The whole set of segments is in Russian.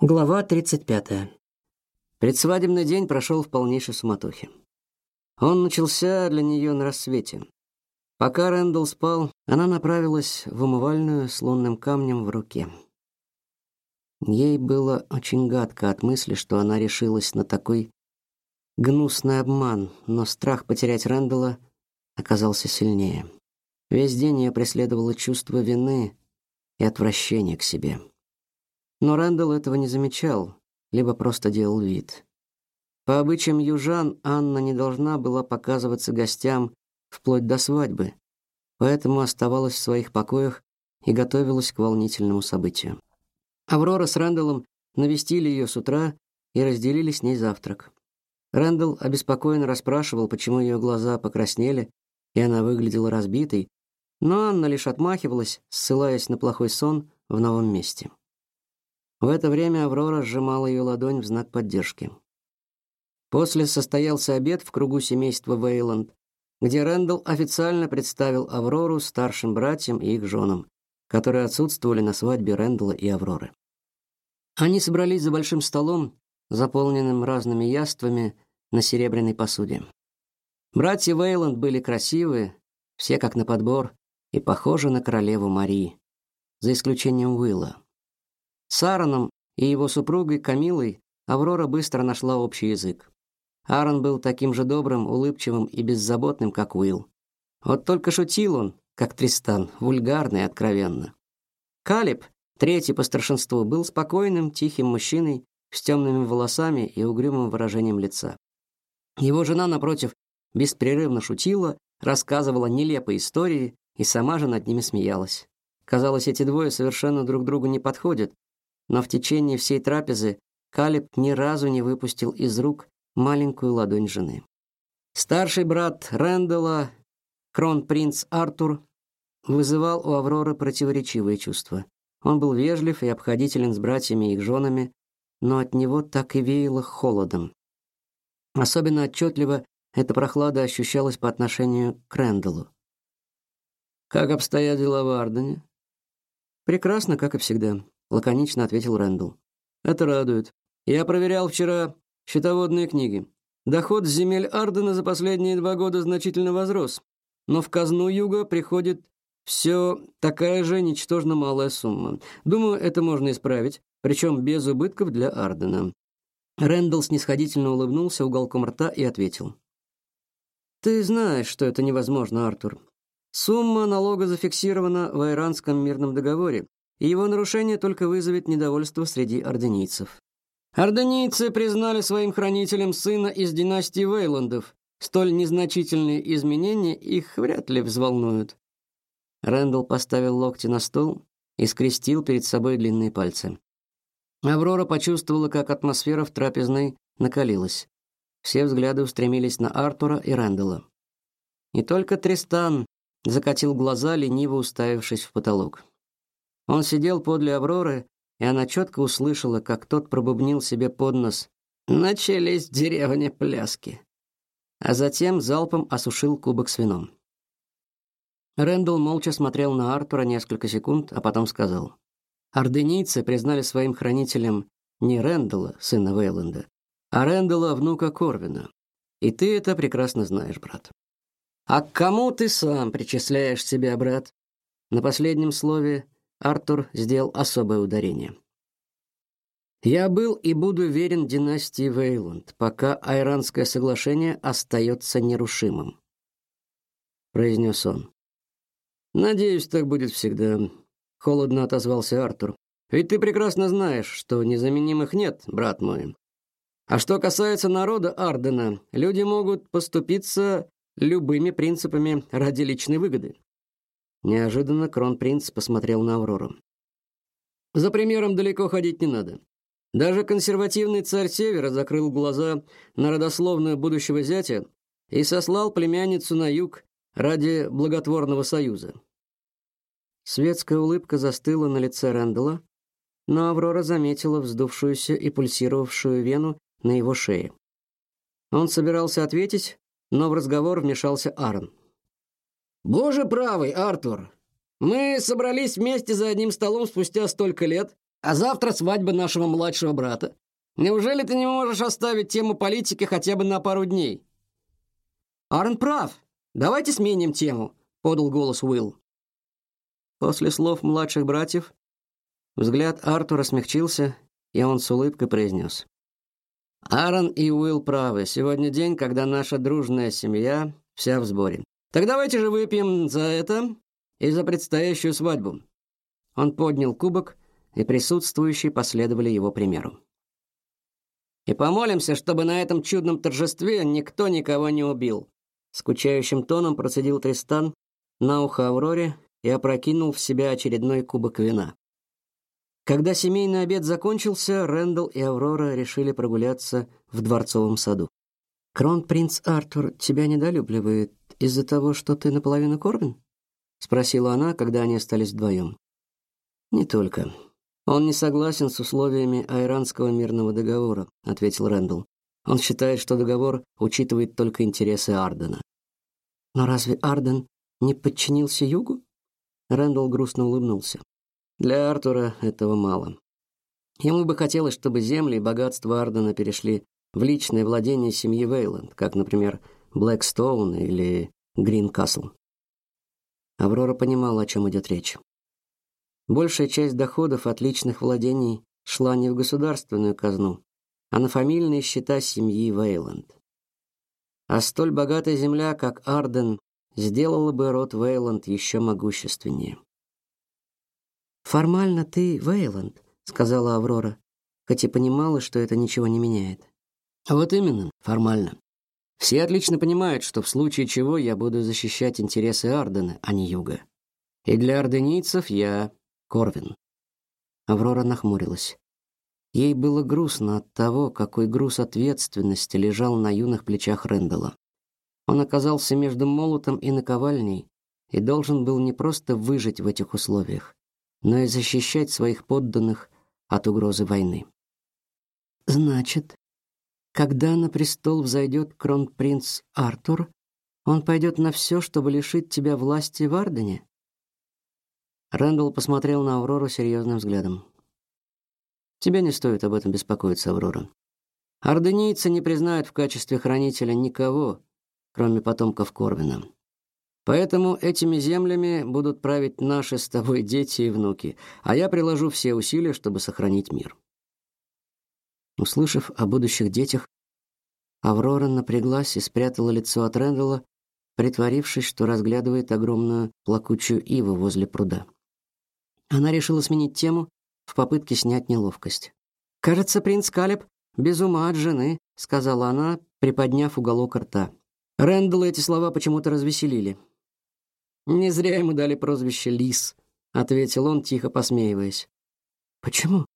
Глава 35. Предсвадебный день прошел в полнейшей суматохе. Он начался для нее на рассвете. Пока Рэндалл спал, она направилась в умывальную с лунным камнем в руке. Ей было очень гадко от мысли, что она решилась на такой гнусный обман, но страх потерять Рэндалла оказался сильнее. Весь день ее преследовало чувство вины и отвращения к себе. Но Рэндалл этого не замечал, либо просто делал вид. По обычаям южан Анна не должна была показываться гостям вплоть до свадьбы, поэтому оставалась в своих покоях и готовилась к волнительному событию. Аврора с Рэндаллом навестили ее с утра и разделили с ней завтрак. Рэндалл обеспокоенно расспрашивал, почему ее глаза покраснели, и она выглядела разбитой, но Анна лишь отмахивалась, ссылаясь на плохой сон в новом месте. В это время Аврора сжимала ее ладонь в знак поддержки. После состоялся обед в кругу семейства Вейланд, где Рэндалл официально представил Аврору старшим братьям и их женам, которые отсутствовали на свадьбе Рэндалла и Авроры. Они собрались за большим столом, заполненным разными яствами на серебряной посуде. Братья Вейланд были красивые, все как на подбор, и похожи на королеву Марии, за исключением Уилла. С Аароном и его супругой Камилой Аврора быстро нашла общий язык. Аарон был таким же добрым, улыбчивым и беззаботным, как Уилл. Вот только шутил он, как Тристан, вульгарно и откровенно. Калиб, третий по старшинству, был спокойным, тихим мужчиной с темными волосами и угрюмым выражением лица. Его жена, напротив, беспрерывно шутила, рассказывала нелепые истории и сама же над ними смеялась. Казалось, эти двое совершенно друг другу не подходят, но в течение всей трапезы Калиб ни разу не выпустил из рук маленькую ладонь жены. Старший брат Рэндалла, кронпринц Артур, вызывал у Авроры противоречивые чувства. Он был вежлив и обходителен с братьями и их женами, но от него так и веяло холодом. Особенно отчетливо эта прохлада ощущалась по отношению к Рэндаллу. Как обстоят дела в Ардене? Прекрасно, как и всегда лаконично ответил Рэндалл. Это радует. Я проверял вчера счетоводные книги. Доход с земель Ардена за последние два года значительно возрос, но в казну Юга приходит все такая же ничтожно малая сумма. Думаю, это можно исправить, причем без убытков для Ардена. Рэндалл снисходительно улыбнулся уголком рта и ответил: Ты знаешь, что это невозможно, Артур. Сумма налога зафиксирована в Иранском мирном договоре, и его нарушение только вызовет недовольство среди орденийцев. Орденийцы признали своим хранителем сына из династии Вейландов. Столь незначительные изменения их вряд ли взволнуют. Рэндалл поставил локти на стол и скрестил перед собой длинные пальцы. Аврора почувствовала, как атмосфера в трапезной накалилась. Все взгляды устремились на Артура и Рэндалла. И только Тристан закатил глаза, лениво уставившись в потолок. Он сидел подле Авроры, и она четко услышала, как тот пробубнил себе под нос: "Начались в пляски". А затем залпом осушил кубок с вином. Рэндалл молча смотрел на Артура несколько секунд, а потом сказал: "Орденийцы признали своим хранителем не Рэндалла, сына Вейланда, а Рэндалла, внука Корвина. И ты это прекрасно знаешь, брат. А к кому ты сам причисляешь себя, брат?" На последнем слове Артур сделал особое ударение. Я был и буду верен династии Вейланд, пока Айранское соглашение остается нерушимым, произнес он. Надеюсь, так будет всегда, холодно отозвался Артур. Ведь ты прекрасно знаешь, что незаменимых нет, брат мой. А что касается народа Ардена, люди могут поступиться любыми принципами ради личной выгоды. Неожиданно кронпринц посмотрел на Аврору. За примером далеко ходить не надо. Даже консервативный царь Севера закрыл глаза на родословную будущего зятя и сослал племянницу на юг ради благотворного союза. Светская улыбка застыла на лице Рэндалла, но Аврора заметила вздувшуюся и пульсировавшую вену на его шее. Он собирался ответить, но в разговор вмешался Аарон. Боже правый, Артур. Мы собрались вместе за одним столом спустя столько лет, А завтра свадьба нашего младшего брата. Неужели ты не можешь оставить тему политики хотя бы на пару дней? Арн прав. Давайте сменим тему, подал голос Уилл. После слов младших братьев взгляд Артура смягчился, и он с улыбкой произнес: Аарон и Уилл правы. Сегодня день, когда наша дружная семья вся в сборе. Так давайте же выпьем за это и за предстоящую свадьбу. Он поднял кубок, и присутствующие последовали его примеру. И помолимся, чтобы на этом чудном торжестве никто никого не убил, скучающим тоном процедил Тристан на ухо Авроре и опрокинул в себя очередной кубок вина. Когда семейный обед закончился, Рэндалл и Аврора решили прогуляться в дворцовом саду. Кронпринц Артур тебя недолюбливает из-за того, что ты наполовину Корвин? спросила она, когда они остались вдвоем. Не только. Он не согласен с условиями Айранского мирного договора, ответил Рэндалл. Он считает, что договор учитывает только интересы Ардена. Но разве Арден не подчинился Югу? Рэндалл грустно улыбнулся. Для Артура этого мало. Ему бы хотелось, чтобы земли и богатства Ардена перешли в личное владение семьи Вейланд, как, например, Блэкстоун или Грин-Касл. Аврора понимала, о чем идет речь. Большая часть доходов от личных владений шла не в государственную казну, а на фамильные счета семьи Вейланд. А столь богатая земля, как Арден, сделала бы род Вейланд еще могущественнее. Формально ты Вейланд, сказала Аврора, хоть и понимала, что это ничего не меняет. Вот именно, формально. Все отлично понимают, что в случае чего я буду защищать интересы Ардена, а не Юга. И для арденийцев я Корвин. Аврора нахмурилась. Ей было грустно от того, какой груз ответственности лежал на юных плечах Рендела. Он оказался между молотом и наковальней и должен был не просто выжить в этих условиях, но и защищать своих подданных от угрозы войны. Значит, когда на престол взойдет кронпринц Артур, он пойдет на все, чтобы лишить тебя власти в Ардене? Рэндалл посмотрел на Аврору серьезным взглядом. Тебе не стоит об этом беспокоиться, Аврора. Орденийцы не признают в качестве хранителя никого, кроме потомков Корвина. Поэтому этими землями будут править наши с тобой дети и внуки, а я приложу все усилия, чтобы сохранить мир. Услышав о будущих детях, Аврора напряглась и спрятала лицо от Рэндалла, притворившись, что разглядывает огромную плакучую иву возле пруда. Она решила сменить тему в попытке снять неловкость. «Кажется, принц Калеб без ума от жены», — сказала она, приподняв уголок рта. Рэндалла эти слова почему-то развеселили. Не зря ему дали прозвище Лис, ответил он, тихо посмеиваясь. Почему?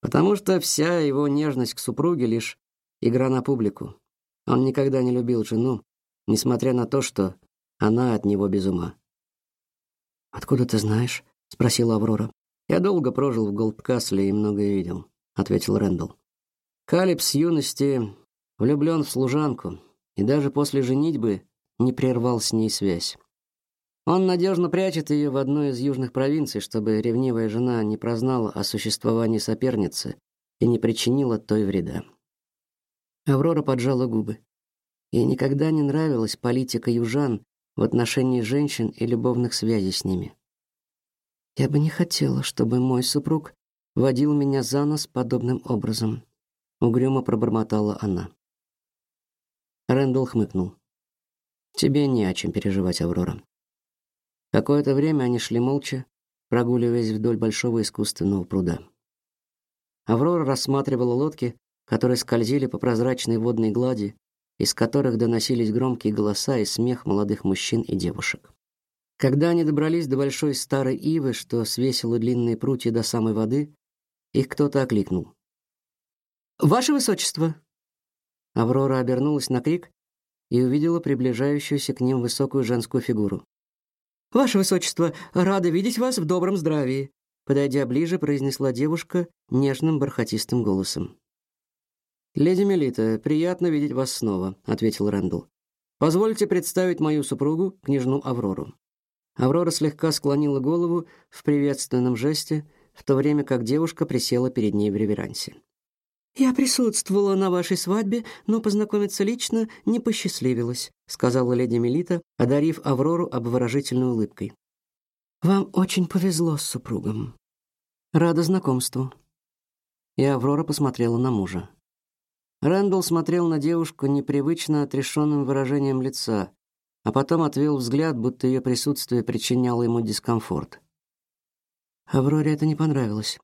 Потому что вся его нежность к супруге лишь игра на публику. Он никогда не любил жену, несмотря на то, что она от него без ума. Откуда ты знаешь? спросила Аврора. Я долго прожил в Голдкасле и многое видел, ответил Рэндалл. Калиб с юности влюблен в служанку и даже после женитьбы не прервал с ней связь. Он надежно прячет ее в одной из южных провинций, чтобы ревнивая жена не прознала о существовании соперницы и не причинила той вреда. Аврора поджала губы. Ей никогда не нравилась политика южан в отношении женщин и любовных связей с ними. Я бы не хотела, чтобы мой супруг водил меня за нос подобным образом, угрюмо пробормотала она. Рэндалл хмыкнул. Тебе не о чем переживать, Аврора. Какое-то время они шли молча, прогуливаясь вдоль большого искусственного пруда. Аврора рассматривала лодки, которые скользили по прозрачной водной глади, из которых доносились громкие голоса и смех молодых мужчин и девушек. Когда они добрались до большой старой ивы, что свесила длинные прутья до самой воды, их кто-то окликнул. «Ваше высочество!» Аврора обернулась на крик и увидела приближающуюся к ним высокую женскую фигуру. Ваше высочество, рада видеть вас в добром здравии, подойдя ближе, произнесла девушка нежным бархатистым голосом. Леди Мелита, приятно видеть вас снова, ответил Рэндалл. Позвольте представить мою супругу, княжну Аврору. Аврора слегка склонила голову в приветственном жесте, в то время как девушка присела перед ней в реверансе. «Я присутствовала на вашей свадьбе, но познакомиться лично не посчастливилось», сказала леди Мелита, одарив Аврору обворожительной улыбкой. «Вам очень повезло с супругом. Рада знакомству». И Аврора посмотрела на мужа. Рэндалл смотрел на девушку непривычно отрешенным выражением лица, а потом отвел взгляд, будто ее присутствие причиняло ему дискомфорт. Авроре это не понравилось.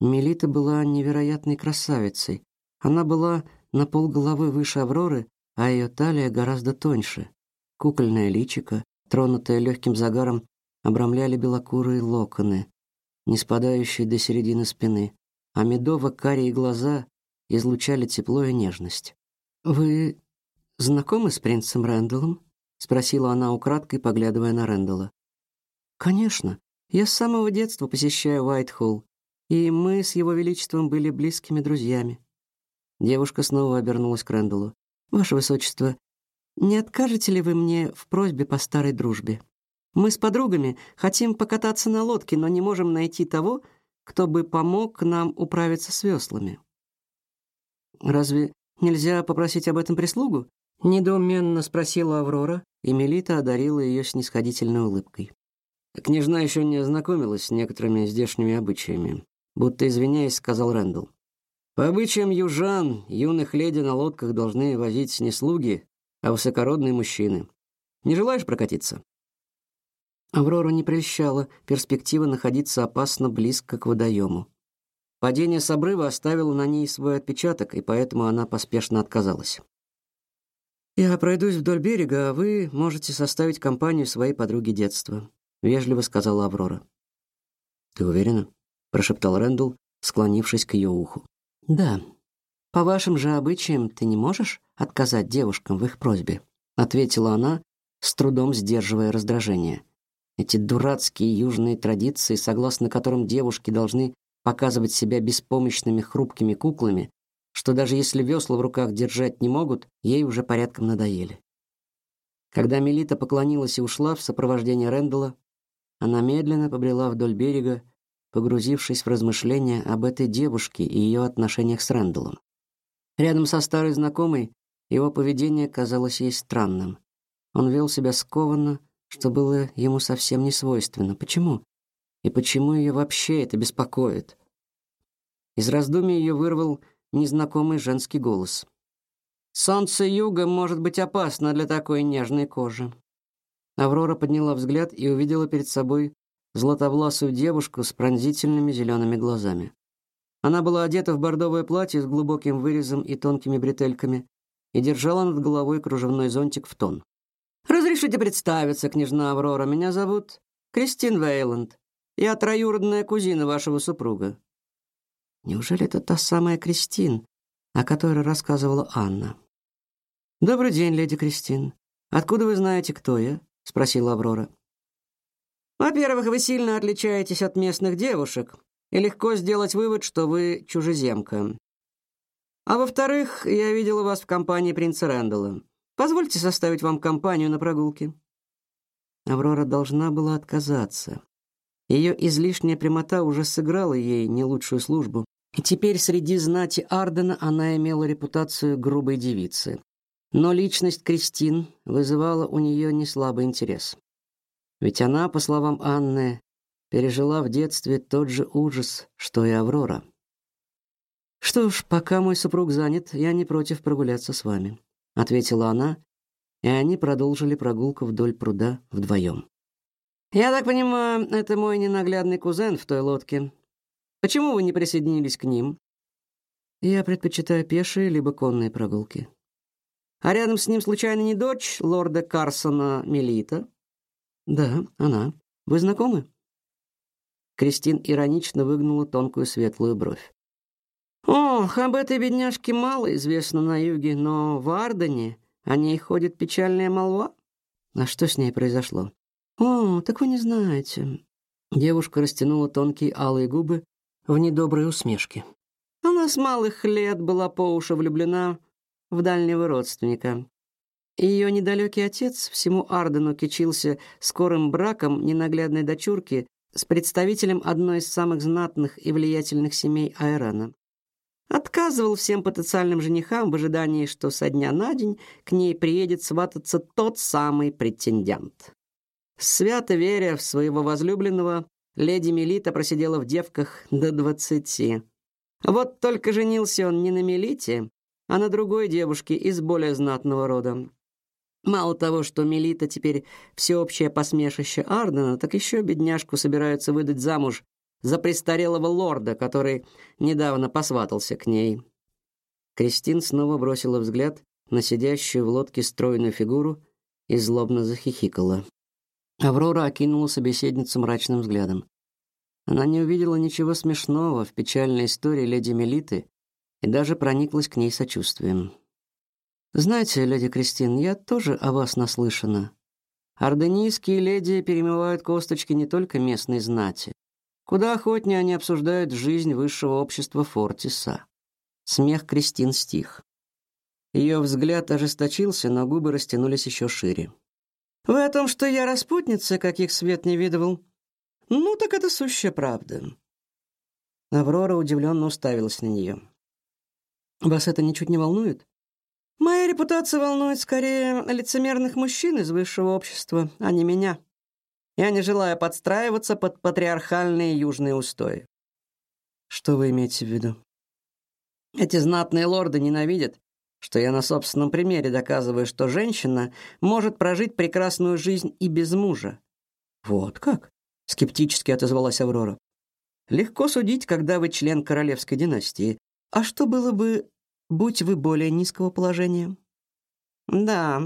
Мелита была невероятной красавицей. Она была на полголовы выше Авроры, а ее талия гораздо тоньше. Кукольное личико, тронутое легким загаром, обрамляли белокурые локоны, не спадающие до середины спины, а медово-карие глаза излучали тепло и нежность. «Вы знакомы с принцем Рэндаллом?» — спросила она украдкой, поглядывая на Рэндалла. «Конечно. Я с самого детства посещаю Уайтхолл, и мы с его величеством были близкими друзьями». Девушка снова обернулась к Рэндаллу. «Ваше высочество, не откажете ли вы мне в просьбе по старой дружбе? Мы с подругами хотим покататься на лодке, но не можем найти того, кто бы помог нам управиться с веслами». Разве нельзя попросить об этом прислугу? недоуменно спросила Аврора, и Мелита одарила ее снисходительной улыбкой. Княжна еще не ознакомилась с некоторыми здешними обычаями, будто извиняясь, сказал Рэндалл. По обычаям южан, юных леди на лодках должны возить не слуги, а высокородные мужчины. Не желаешь прокатиться? Аврору не прельщала перспектива находиться опасно близко к водоему. Падение с обрыва оставило на ней свой отпечаток, и поэтому она поспешно отказалась. Я пройдусь вдоль берега, а вы можете составить компанию своей подруге детства, вежливо сказала Аврора. Ты уверена? Прошептал Рэндалл, склонившись к ее уху. Да. По вашим же обычаям ты не можешь отказать девушкам в их просьбе, ответила она, с трудом сдерживая раздражение. Эти дурацкие южные традиции, согласно которым девушки должны показывать себя беспомощными хрупкими куклами, что даже если весла в руках держать не могут, ей уже порядком надоели. Когда Мелита поклонилась и ушла в сопровождении Рэндала, она медленно побрела вдоль берега, погрузившись в размышления об этой девушке и ее отношениях с Рэндаллом. Рядом со старой знакомой его поведение казалось ей странным. Он вел себя скованно, что было ему совсем не свойственно. Почему? И почему ее вообще это беспокоит? Из раздумий ее вырвал незнакомый женский голос. Солнце юга может быть опасно для такой нежной кожи. Аврора подняла взгляд и увидела перед собой златовласую девушку с пронзительными зелеными глазами. Она была одета в бордовое платье с глубоким вырезом и тонкими бретельками и держала над головой кружевной зонтик в тон. Разрешите представиться, княжна Аврора. Меня зовут Кристин Вейланд. Я троюродная кузина вашего супруга. Неужели это та самая Кристин, о которой рассказывала Анна? Добрый день, леди Кристин. Откуда вы знаете, кто я? спросила Аврора. Во-первых, вы сильно отличаетесь от местных девушек, и легко сделать вывод, что вы чужеземка. А во-вторых, я видела вас в компании принца Рэндалла. Позвольте составить вам компанию на прогулке. Аврора должна была отказаться. Ее излишняя прямота уже сыграла ей не лучшую службу, и теперь среди знати Ардена она имела репутацию грубой девицы. Но личность Кристин вызывала у нее неслабый интерес. Ведь она, по словам Анны, пережила в детстве тот же ужас, что и Аврора. Что ж, пока мой супруг занят, я не против прогуляться с вами, ответила она, и они продолжили прогулку вдоль пруда вдвоем. Я так понимаю, это мой ненаглядный кузен в той лодке. Почему вы не присоединились к ним? Я предпочитаю пешие либо конные прогулки. А рядом с ним случайно не дочь лорда Карсона Мелита? Да, она. Вы знакомы? Кристин иронично выгнула тонкую светлую бровь. Ох, об этой бедняжке мало известно на юге, но в Ардене о ней ходит печальная молва. А что с ней произошло? «О, так вы не знаете». Девушка растянула тонкие алые губы в недоброй усмешке. Она с малых лет была по уши влюблена в дальнего родственника. Ее недалекий отец всему Ардену кичился скорым браком ненаглядной дочурки с представителем одной из самых знатных и влиятельных семей Айрана. Отказывал всем потенциальным женихам в ожидании, что со дня на день к ней приедет свататься тот самый претендент. Свято веря в своего возлюбленного, леди Мелита просидела в девках до двадцати. Вот только женился он не на Мелите, а на другой девушке из более знатного рода. Мало того, что Мелита теперь всеобщее посмешище Ардена, так еще бедняжку собираются выдать замуж за престарелого лорда, который недавно посватался к ней. Кристин снова бросила взгляд на сидящую в лодке стройную фигуру и злобно захихикала. Аврора окинула собеседницу мрачным взглядом. Она не увидела ничего смешного в печальной истории леди Мелиты и даже прониклась к ней сочувствием. Знаете, леди Кристин, я тоже о вас наслышана. Орденийские леди перемывают косточки не только местной знати. Куда охотнее они обсуждают жизнь высшего общества Фортиса. Смех Кристин стих. Ее взгляд ожесточился, но губы растянулись еще шире. Вы о том, что я распутница, каких свет не видывал? Ну, так это сущая правда. Аврора удивленно уставилась на нее. Вас это ничуть не волнует? Моя репутация волнует скорее лицемерных мужчин из высшего общества, а не меня. Я не желаю подстраиваться под патриархальные южные устои. Что вы имеете в виду? Эти знатные лорды ненавидят, что я на собственном примере доказываю, что женщина может прожить прекрасную жизнь и без мужа. Вот как? скептически отозвалась Аврора. Легко судить, когда вы член королевской династии. А что было бы, будь вы более низкого положения? Да.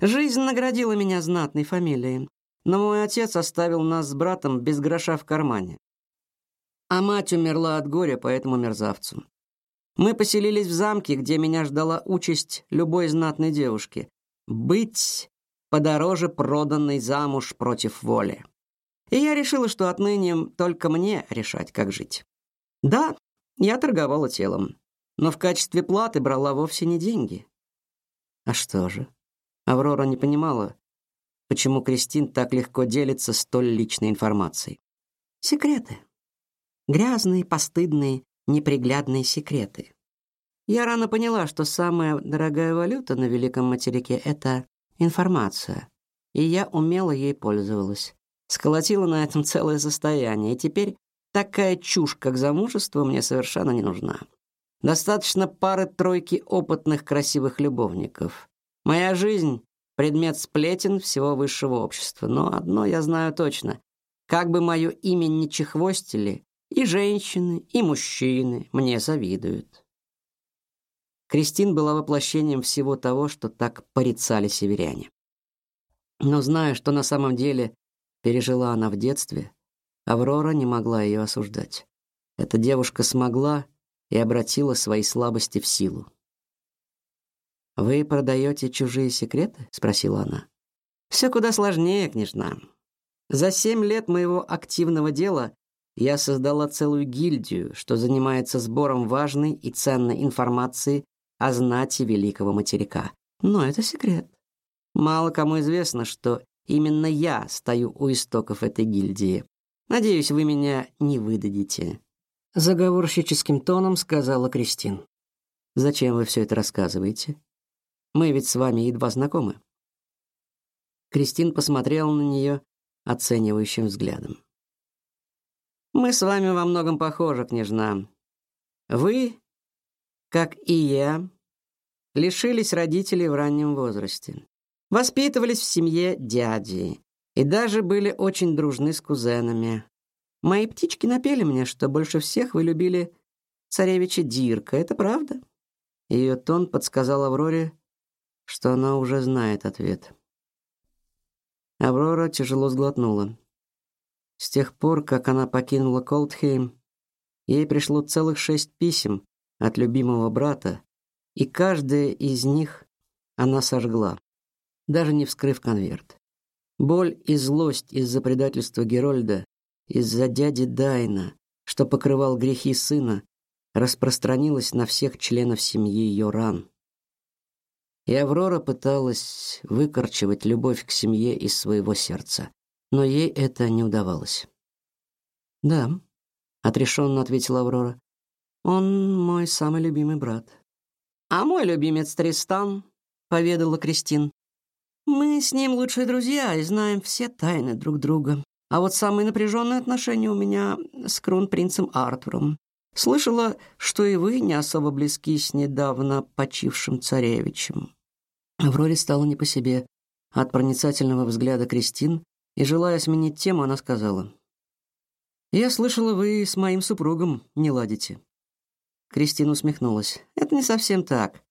Жизнь наградила меня знатной фамилией но мой отец оставил нас с братом без гроша в кармане. А мать умерла от горя по этому мерзавцу. Мы поселились в замке, где меня ждала участь любой знатной девушки быть подороже проданной замуж против воли. И я решила, что отныне только мне решать, как жить. Да, я торговала телом, но в качестве платы брала вовсе не деньги. А что же? Аврора не понимала, почему Кристин так легко делится столь личной информацией. Секреты. Грязные, постыдные, неприглядные секреты. Я рано поняла, что самая дорогая валюта на великом материке это информация, и я умело ей пользовалась. Сколотила на этом целое состояние, и теперь такая чушь, как замужество, мне совершенно не нужна. Достаточно пары-тройки опытных красивых любовников. Моя жизнь предмет сплетен всего высшего общества. Но одно я знаю точно. Как бы мое имя ни чехвостили, и женщины, и мужчины мне завидуют. Кристин была воплощением всего того, что так порицали северяне. Но зная, что на самом деле пережила она в детстве, Аврора не могла ее осуждать. Эта девушка смогла и обратила свои слабости в силу. Вы продаете чужие секреты? спросила она. Все куда сложнее, княжна. За семь лет моего активного дела я создала целую гильдию, что занимается сбором важной и ценной информации о знати великого материка. Но это секрет. Мало кому известно, что именно я стою у истоков этой гильдии. Надеюсь, вы меня не выдадите. Заговорщическим тоном сказала Кристин. Зачем вы все это рассказываете? Мы ведь с вами едва знакомы. Кристин посмотрела на нее оценивающим взглядом. Мы с вами во многом похожи, княжна. Вы, как и я, лишились родителей в раннем возрасте. Воспитывались в семье дяди и даже были очень дружны с кузенами. Мои птички напели мне, что больше всех вы любили царевича Дирка. Это правда? Ее тон подсказал Авроре, что она уже знает ответ. Аврора тяжело сглотнула. С тех пор, как она покинула Колдхейм, ей пришло целых шесть писем от любимого брата, и каждое из них она сожгла, даже не вскрыв конверт. Боль и злость из-за предательства Герольда, из-за дяди Дайна, что покрывал грехи сына, распространилась на всех членов семьи Йоран. И Аврора пыталась выкорчевать любовь к семье из своего сердца, но ей это не удавалось. Да, отрешенно ответила Аврора. Он мой самый любимый брат. А мой любимец Тристан, поведала Кристин. Мы с ним лучшие друзья и знаем все тайны друг друга. А вот самые напряженные отношения у меня с кронпринцем Артуром. Слышала, что и вы не особо близки с недавно почившим царевичем. Авроре стало не по себе от проницательного взгляда Кристин, и желая сменить тему, она сказала: "Я слышала, вы с моим супругом не ладите". Кристина усмехнулась. "Это не совсем так.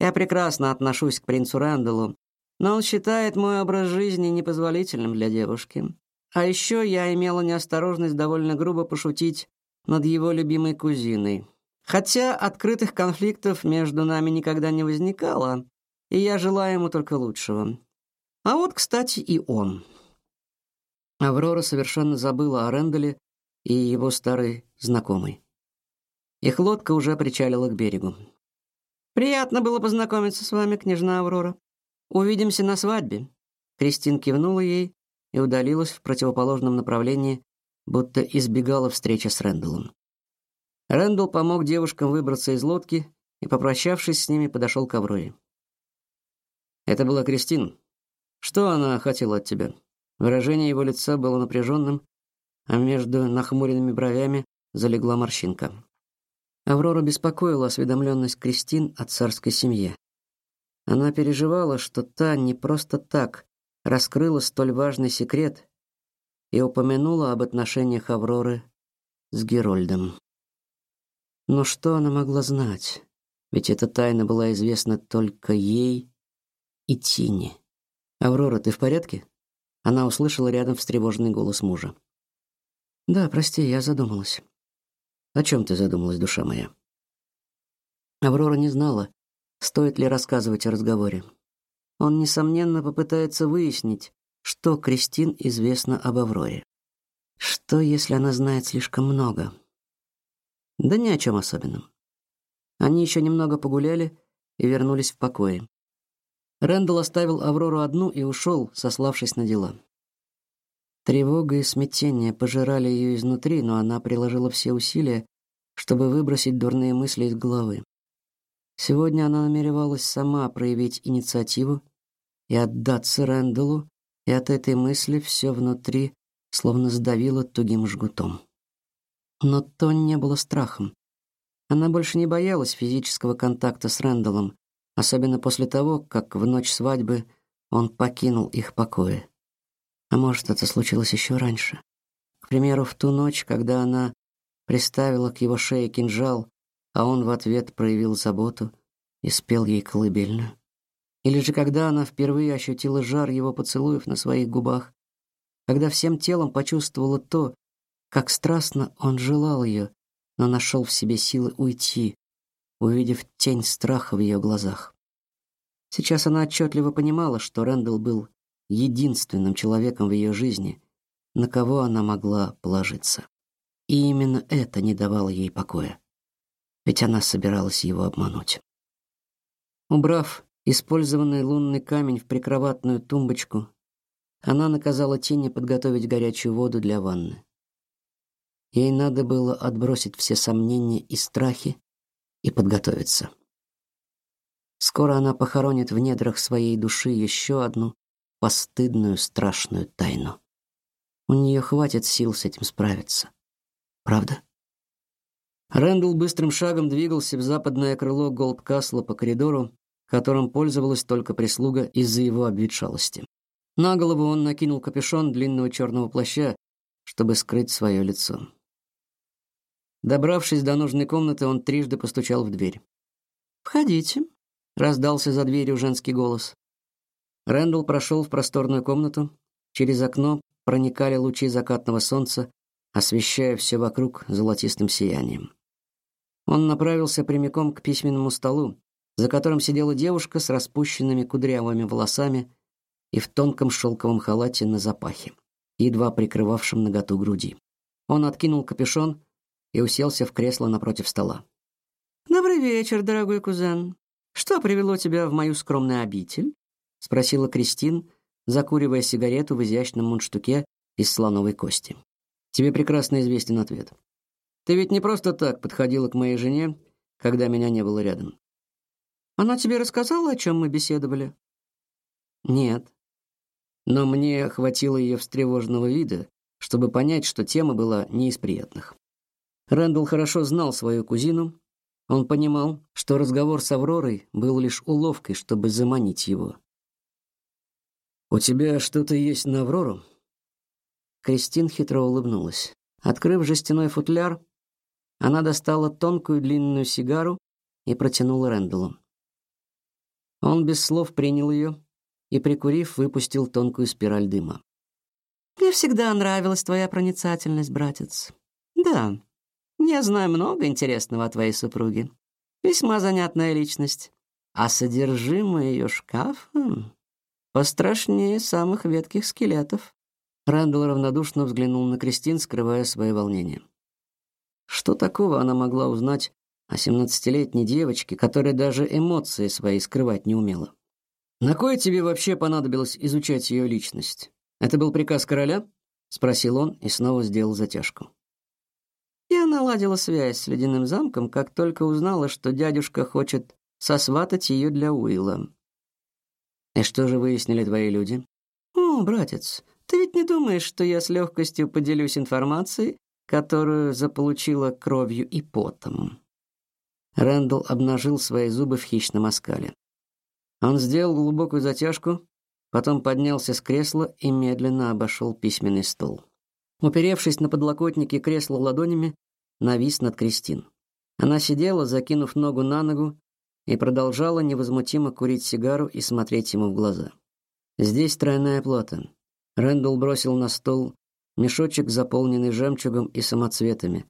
Я прекрасно отношусь к принцу Рэндаллу, но он считает мой образ жизни непозволительным для девушки. А еще я имела неосторожность довольно грубо пошутить над его любимой кузиной. Хотя открытых конфликтов между нами никогда не возникало, и я желаю ему только лучшего. А вот, кстати, и он. Аврора совершенно забыла о Ренделе и его старой знакомой. Их лодка уже причалила к берегу. Приятно было познакомиться с вами, княжна Аврора. Увидимся на свадьбе. Кристин кивнула ей и удалилась в противоположном направлении, будто избегала встречи с Ренделом. Рендел помог девушкам выбраться из лодки и, попрощавшись с ними, подошел к Авроре. Это была Кристин. Что она хотела от тебя? Выражение его лица было напряженным, а между нахмуренными бровями залегла морщинка. Аврора беспокоила осведомленность Кристин о царской семье. Она переживала, что та не просто так раскрыла столь важный секрет и упомянула об отношениях Авроры с Герольдом. Но что она могла знать? Ведь эта тайна была известна только ей и Тине. «Аврора, ты в порядке?» Она услышала рядом встревоженный голос мужа. «Да, прости, я задумалась». «О чем ты задумалась, душа моя?» Аврора не знала, стоит ли рассказывать о разговоре. Он, несомненно, попытается выяснить, что Кристин известно об Авроре. Что, если она знает слишком много? Да ни о чем особенном. Они еще немного погуляли и вернулись в покое. Рэндалл оставил Аврору одну и ушел, сославшись на дела. Тревога и смятение пожирали ее изнутри, но она приложила все усилия, чтобы выбросить дурные мысли из головы. Сегодня она намеревалась сама проявить инициативу и отдаться Рэндаллу, и от этой мысли все внутри словно сдавило тугим жгутом. Но то не было страхом. Она больше не боялась физического контакта с Рэндаллом, особенно после того, как в ночь свадьбы он покинул их покои. А может, это случилось еще раньше. К примеру, в ту ночь, когда она приставила к его шее кинжал, а он в ответ проявил заботу и спел ей колыбельную. Или же когда она впервые ощутила жар его поцелуев на своих губах, когда всем телом почувствовала то, как страстно он желал ее, но нашел в себе силы уйти, увидев тень страха в ее глазах. Сейчас она отчетливо понимала, что Рэндалл был единственным человеком в ее жизни, на кого она могла положиться. И именно это не давало ей покоя. Ведь она собиралась его обмануть. Убрав использованный лунный камень в прикроватную тумбочку, она наказала Тине подготовить горячую воду для ванны. Ей надо было отбросить все сомнения и страхи и подготовиться. Скоро она похоронит в недрах своей души еще одну постыдную, страшную тайну. У нее хватит сил с этим справиться. Правда? Рэндалл быстрым шагом двигался в западное крыло Голдкасла по коридору, которым пользовалась только прислуга из-за его обветшалости. На голову он накинул капюшон длинного черного плаща, чтобы скрыть свое лицо. Добравшись до нужной комнаты, он трижды постучал в дверь. «Входите», — раздался за дверью женский голос. Рэндалл прошел в просторную комнату. Через окно проникали лучи закатного солнца, освещая все вокруг золотистым сиянием. Он направился прямиком к письменному столу, за которым сидела девушка с распущенными кудрявыми волосами и в тонком шелковом халате на запахе, едва прикрывавшем наготу груди. Он откинул капюшон и уселся в кресло напротив стола. «Добрый вечер, дорогой кузен. Что привело тебя в мою скромную обитель?» — спросила Кристин, закуривая сигарету в изящном мундштуке из слоновой кости. Тебе прекрасно известен ответ. Ты ведь не просто так подходила к моей жене, когда меня не было рядом. Она тебе рассказала, о чем мы беседовали? Нет. Но мне хватило ее встревоженного вида, чтобы понять, что тема была не из приятных. Рэндалл хорошо знал свою кузину. Он понимал, что разговор с Авророй был лишь уловкой, чтобы заманить его. У тебя что-то есть на Аврору? Кристин хитро улыбнулась. Открыв жестяной футляр, она достала тонкую длинную сигару и протянула Рэндаллу. Он без слов принял ее и, прикурив, выпустил тонкую спираль дыма. «Мне всегда нравилась твоя проницательность, братец. Да, я знаю много интересного о твоей супруге. Весьма занятная личность. А содержимое ее шкафа пострашнее самых ветких скелетов». Рэндалл равнодушно взглянул на Кристин, скрывая свои волнения. Что такого она могла узнать о семнадцатилетней девочке, которая даже эмоции свои скрывать не умела? На кое тебе вообще понадобилось изучать ее личность? Это был приказ короля? спросил он и снова сделал затяжку. Я наладила связь с ледяным замком, как только узнала, что дядюшка хочет сосватать ее для Уилла. И что же выяснили твои люди? О, братец, ты ведь не думаешь, что я с легкостью поделюсь информацией, которую заполучила кровью и потом? Рэндалл обнажил свои зубы в хищном оскале. Он сделал глубокую затяжку, потом поднялся с кресла и медленно обошел письменный стол. Уперевшись на подлокотники кресла ладонями, навис над Кристин. Она сидела, закинув ногу на ногу, и продолжала невозмутимо курить сигару и смотреть ему в глаза. Здесь тройная плата. Рэндалл бросил на стол мешочек, заполненный жемчугом и самоцветами,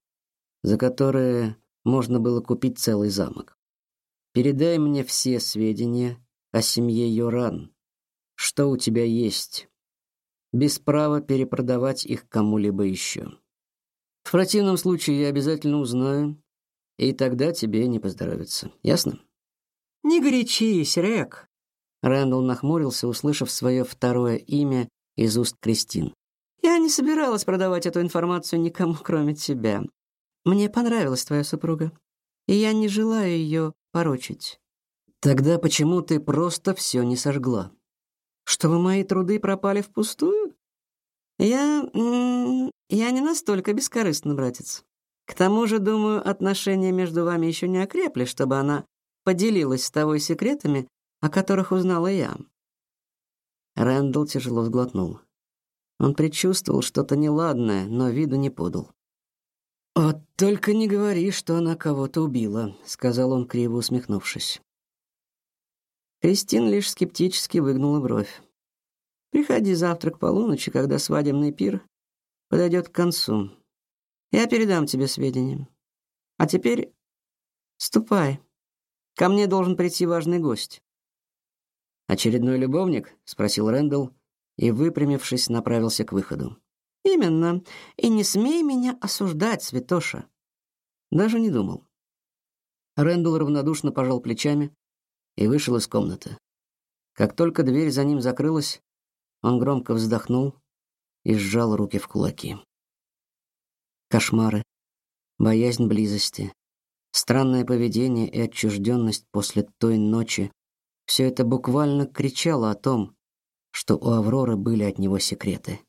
за которые можно было купить целый замок. Передай мне все сведения о семье Йоран. Что у тебя есть? Без права перепродавать их кому-либо еще. В противном случае я обязательно узнаю, и тогда тебе не поздоровится. Ясно? Не горячись, Рек. Рэндалл нахмурился, услышав свое второе имя из уст Кристин. Я не собиралась продавать эту информацию никому, кроме тебя. Мне понравилась твоя супруга, и я не желаю ее порочить. Тогда почему ты просто все не сожгла? Чтобы мои труды пропали впустую? Я... я не настолько бескорыстна, братец. К тому же, думаю, отношения между вами еще не окрепли, чтобы она поделилась с тобой секретами, о которых узнала я. Рэндалл тяжело сглотнул. Он предчувствовал что-то неладное, но виду не подал. «Вот только не говори, что она кого-то убила», — сказал он, криво усмехнувшись. Кристин лишь скептически выгнула бровь. «Приходи завтра к полуночи, когда свадебный пир подойдет к концу. Я передам тебе сведения. А теперь ступай. Ко мне должен прийти важный гость». «Очередной любовник?» — спросил Рэндалл и, выпрямившись, направился к выходу. «Именно. И не смей меня осуждать, святоша». Даже не думал. Рэндалл равнодушно пожал плечами, и вышел из комнаты. Как только дверь за ним закрылась, он громко вздохнул и сжал руки в кулаки. Кошмары, боязнь близости, странное поведение и отчужденность после той ночи — все это буквально кричало о том, что у Авроры были от него секреты.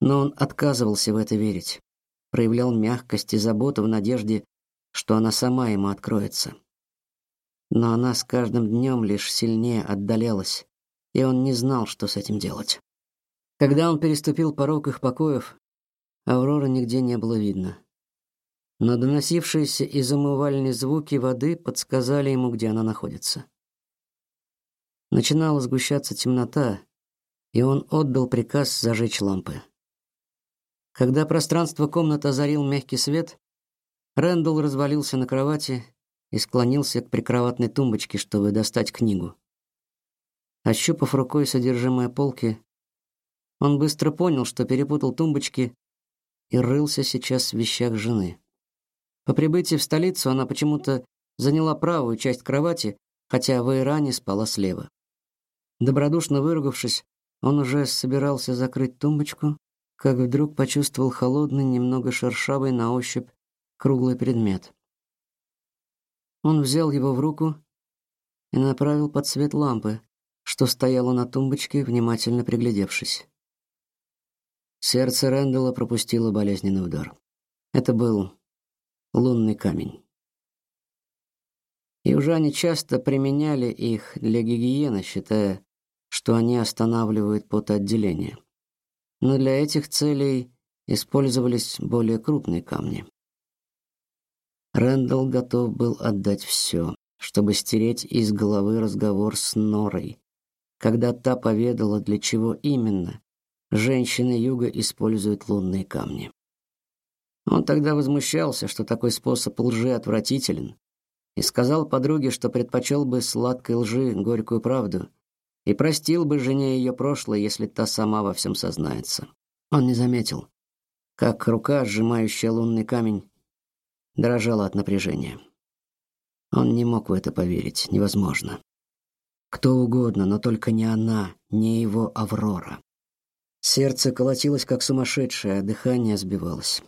Но он отказывался в это верить, проявлял мягкость и заботу в надежде, что она сама ему откроется но она с каждым днем лишь сильнее отдалялась, и он не знал, что с этим делать. Когда он переступил порог их покоев, Авроры нигде не было видно. Но доносившиеся из умывальни звуки воды подсказали ему, где она находится. Начинала сгущаться темнота, и он отдал приказ зажечь лампы. Когда пространство комнаты озарил мягкий свет, Рэндалл развалился на кровати и склонился к прикроватной тумбочке, чтобы достать книгу. Ощупав рукой содержимое полки, он быстро понял, что перепутал тумбочки и рылся сейчас в вещах жены. По прибытии в столицу она почему-то заняла правую часть кровати, хотя в Иране спала слева. Добродушно выругавшись, он уже собирался закрыть тумбочку, как вдруг почувствовал холодный, немного шершавый на ощупь круглый предмет. Он взял его в руку и направил под свет лампы, что стояла на тумбочке, внимательно приглядевшись. Сердце Рэндалла пропустило болезненный удар. Это был лунный камень. Южане часто применяли их для гигиены, считая, что они останавливают потоотделение. Но для этих целей использовались более крупные камни. Рэндалл готов был отдать все, чтобы стереть из головы разговор с Норой, когда та поведала, для чего именно женщины юга используют лунные камни. Он тогда возмущался, что такой способ лжи отвратителен, и сказал подруге, что предпочел бы сладкой лжи горькую правду и простил бы жене ее прошлое, если та сама во всем сознается. Он не заметил, как рука, сжимающая лунный камень, дрожала от напряжения. Он не мог в это поверить, невозможно. Кто угодно, но только не она, не его Аврора. Сердце колотилось как сумасшедшее, а дыхание сбивалось.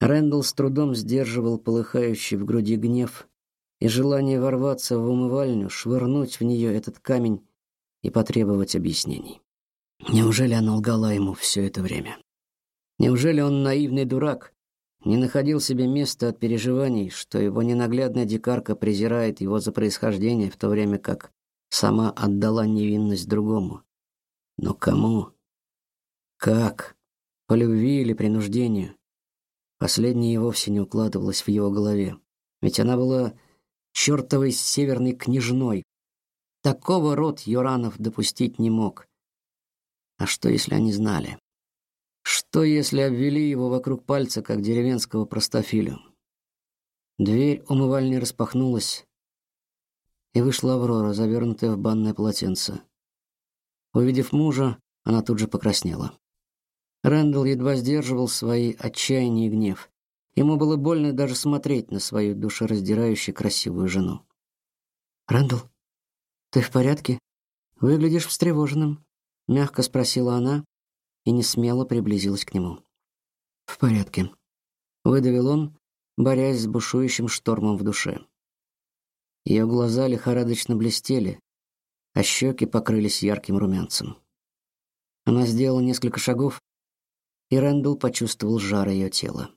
Рэндалл с трудом сдерживал полыхающий в груди гнев и желание ворваться в умывальню, швырнуть в нее этот камень и потребовать объяснений. Неужели она лгала ему все это время? Неужели он наивный дурак, не находил себе места от переживаний, что его ненаглядная дикарка презирает его за происхождение, в то время как сама отдала невинность другому? Но кому? Как? По любви или принуждению? Последнее и вовсе не укладывалось в его голове. Ведь она была чертовой северной княжной. Такого род Юранов допустить не мог. А что, если они знали? Что, если обвели его вокруг пальца, как деревенского простофилю? Дверь умывальни распахнулась, и вышла Аврора, завернутая в банное полотенце. Увидев мужа, она тут же покраснела. Рэндалл едва сдерживал свои отчаяние и гнев. Ему было больно даже смотреть на свою душераздирающую красивую жену. «Рэндалл, ты в порядке? Выглядишь встревоженным», — мягко спросила она и не смело приблизилась к нему. «В порядке», — выдавил он, борясь с бушующим штормом в душе. Ее глаза лихорадочно блестели, а щеки покрылись ярким румянцем. Она сделала несколько шагов и Рэндалл почувствовал жар ее тела.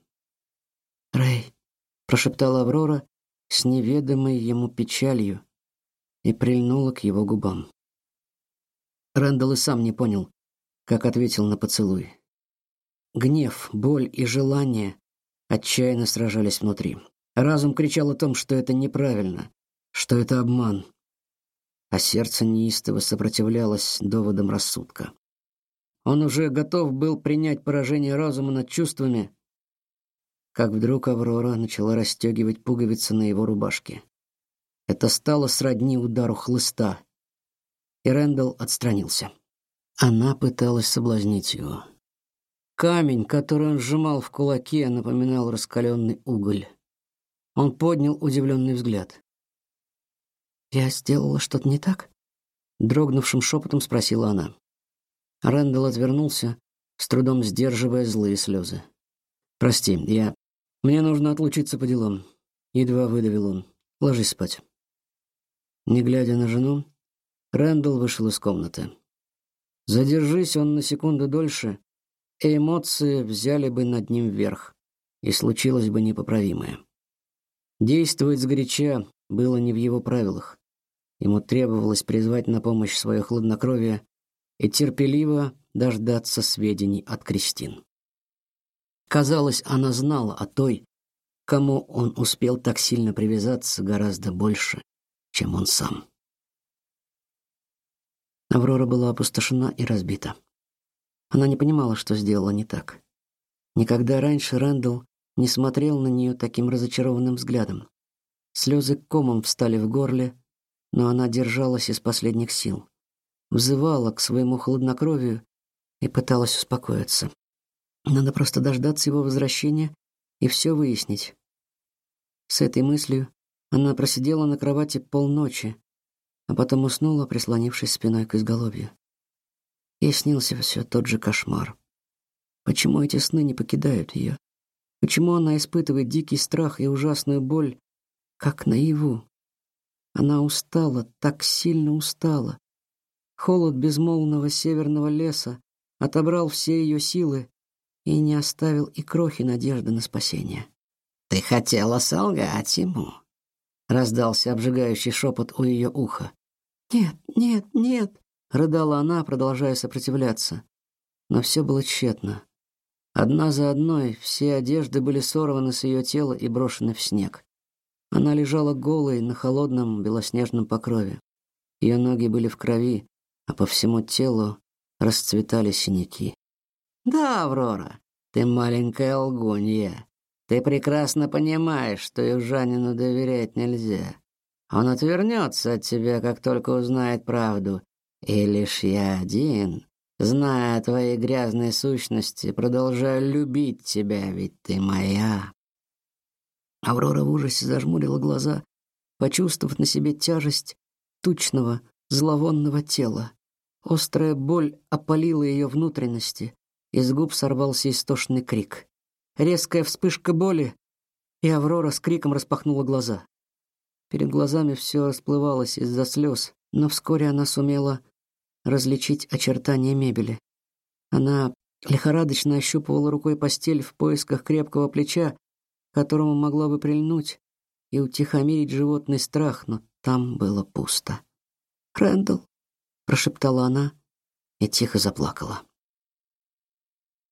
"Рэй", прошептала Аврора с неведомой ему печалью и прильнула к его губам. Рэндалл и сам не понял, как ответил на поцелуй. Гнев, боль и желание отчаянно сражались внутри. Разум кричал о том, что это неправильно, что это обман, а сердце неистово сопротивлялось доводам рассудка. Он уже готов был принять поражение разума над чувствами, как вдруг Аврора начала расстегивать пуговицы на его рубашке. Это стало сродни удару хлыста, и Рэндалл отстранился. Она пыталась соблазнить его. Камень, который он сжимал в кулаке, напоминал раскаленный уголь. Он поднял удивленный взгляд. «Я сделала что-то не так?» Дрогнувшим шепотом спросила она. Рэндалл отвернулся, с трудом сдерживая злые слезы. «Прости, я... Мне нужно отлучиться по делам», — едва выдавил он. «Ложись спать». Не глядя на жену, Рэндалл вышел из комнаты. Задержись он на секунду дольше, и эмоции взяли бы над ним верх, и случилось бы непоправимое. Действовать сгоряча было не в его правилах. Ему требовалось призвать на помощь свое хладнокровие и терпеливо дождаться сведений от Кристин. Казалось, она знала о той, кому он успел так сильно привязаться гораздо больше, чем он сам. Аврора была опустошена и разбита. Она не понимала, что сделала не так. Никогда раньше Рэндалл не смотрел на нее таким разочарованным взглядом. Слезы комом встали в горле, но она держалась из последних сил взывала к своему хладнокровию и пыталась успокоиться. Надо просто дождаться его возвращения и все выяснить. С этой мыслью она просидела на кровати полночи, а потом уснула, прислонившись спиной к изголовью. Ей снился все тот же кошмар. Почему эти сны не покидают ее? Почему она испытывает дикий страх и ужасную боль, как наяву? Она устала, так сильно устала. Холод безмолвного северного леса отобрал все ее силы и не оставил и крохи надежды на спасение. Ты хотела солгать ему, раздался обжигающий шепот у ее уха. Нет, нет, нет, рыдала она, продолжая сопротивляться. Но все было тщетно. Одна за одной все одежды были сорваны с ее тела и брошены в снег. Она лежала голой на холодном белоснежном покрове. Ее ноги были в крови, а по всему телу расцветали синяки. Да, Аврора, ты маленькая лгунья. Ты прекрасно понимаешь, что южанину доверять нельзя. Он отвернется от тебя, как только узнает правду. И лишь я один Зная о твоей грязной сущности, продолжаю любить тебя, ведь ты моя. Аврора в ужасе зажмурила глаза, почувствовав на себе тяжесть тучного, зловонного тела. Острая боль опалила ее внутренности, из губ сорвался истошный крик. Резкая вспышка боли, и Аврора с криком распахнула глаза. Перед глазами все расплывалось из-за слез, но вскоре она сумела различить очертания мебели. Она лихорадочно ощупывала рукой постель в поисках крепкого плеча, к которому могла бы прильнуть и утихомирить животный страх, но там было пусто. "Рэндалл", прошептала она и тихо заплакала.